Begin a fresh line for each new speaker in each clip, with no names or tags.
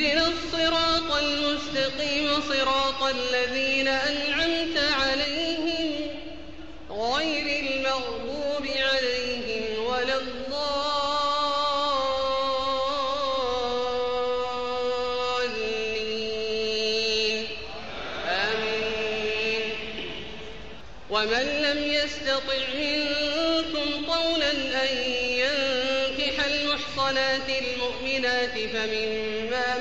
اهدنا الصراط المستقيم صراط الذين أنعمت عليهم غير المغضوب عليهم ولا الضالين. آمين. ومن لم يستطع منكم قولا أن ينكح المحصنات المؤمنات فمما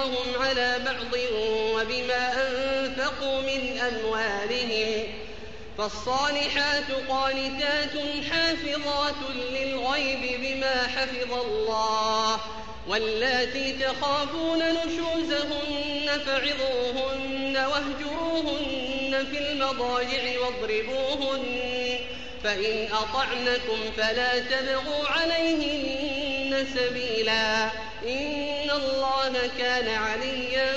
بعضهم على بعض وبما أنفقوا من أموالهم فالصالحات قانتات حافظات للغيب بما حفظ الله واللاتي تخافون نشوزهن فعظوهن واهجروهن في المضاجع واضربوهن فإن أطعنكم فلا تبغوا عليهن سبيلا إن الله كان عليا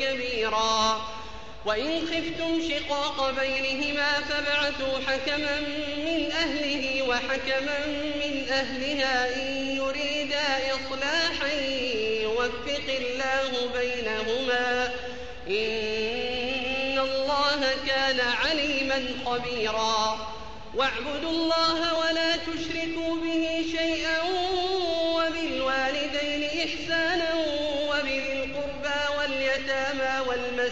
كبيرا. وإن خفتم شقاق بينهما فابعثوا حكما من أهله وحكما من أهلها إن يريدا إصلاحا يوفق الله بينهما. إن الله كان عليما خبيرا. واعبدوا الله ولا تشركوا به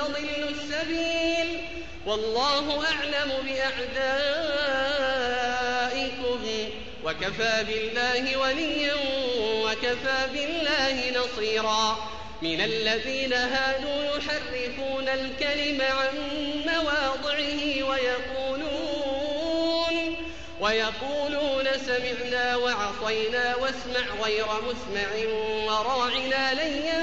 تضلوا السبيل. والله أعلم بأعدائكم. وكفى بالله وليا وكفى بالله نصيرا. من الذين هادوا يحرفون الكلم عن مواضعه ويقولون ويقولون سمعنا وعصينا واسمع غير مسمع وراعنا ليا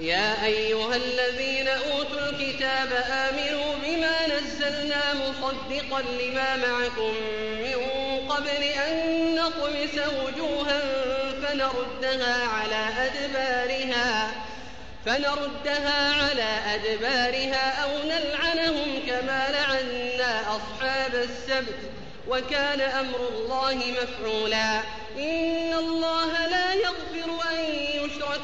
يا أيها الذين أوتوا الكتاب آمنوا بما نزلنا مصدقا لما معكم من قبل أن نطمس وجوها فنردها على أدبارها فنردها على أدبارها أو نلعنهم كما لعنا أصحاب السبت وكان أمر الله مفعولا. إن الله لا يغفر أن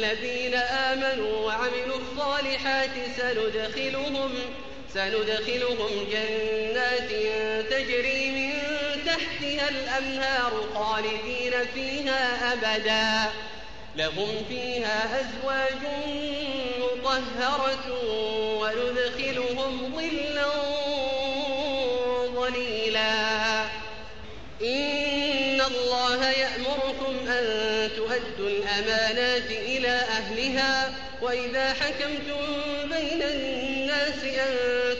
والذين آمنوا وعملوا الصالحات سندخلهم سندخلهم جنات تجري من تحتها الأنهار خالدين فيها أبدا. لهم فيها أزواج مطهرة وندخلهم ظلا ظليلا. إن الله يأمركم أن تؤدوا الأمانات إلى أهلها وإذا حكمتم بين الناس أن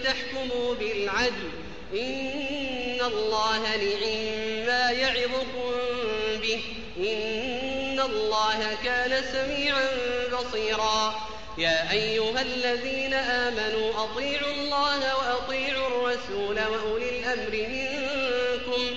تحكموا بالعدل إن الله نعم ما يعظكم به إن الله كان سميعا بصيرا. يا أيها الذين آمنوا أطيعوا الله وأطيعوا الرسول وأولي الأمر منكم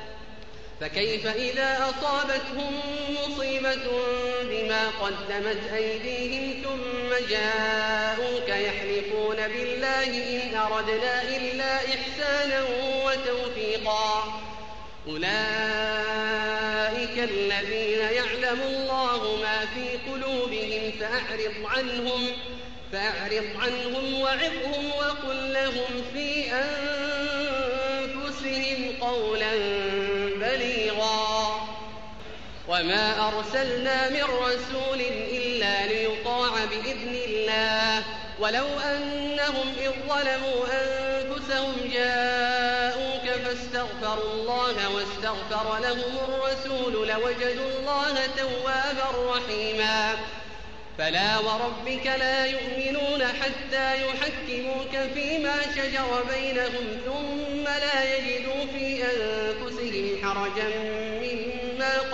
فكيف إذا أصابتهم مصيبة بما قدمت أيديهم ثم جاءوك يحلفون بالله إن أردنا إلا إحسانا وتوفيقا أولئك الذين يعلم الله ما في قلوبهم فأعرض عنهم فأعرض عنهم وعظهم وقل لهم في أنفسهم قولا وما أرسلنا من رسول إلا ليطاع بإذن الله ولو أنهم إذ ظلموا أنفسهم جاءوك فاستغفروا الله واستغفر لهم الرسول لوجدوا الله توابا رحيما فلا وربك لا يؤمنون حتى يحكموك فيما شجر بينهم ثم لا يجدوا في أنفسهم حرجا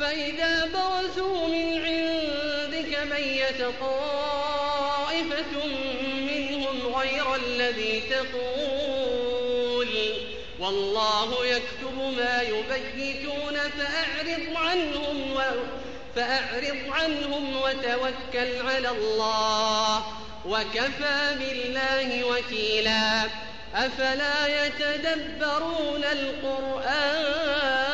فإذا برزوا من عندك ميت طائفة منهم غير الذي تقول. والله يكتب ما يبيتون فأعرض عنهم فأعرض عنهم وتوكل على الله وكفى بالله وكيلا. أفلا يتدبرون القرآن؟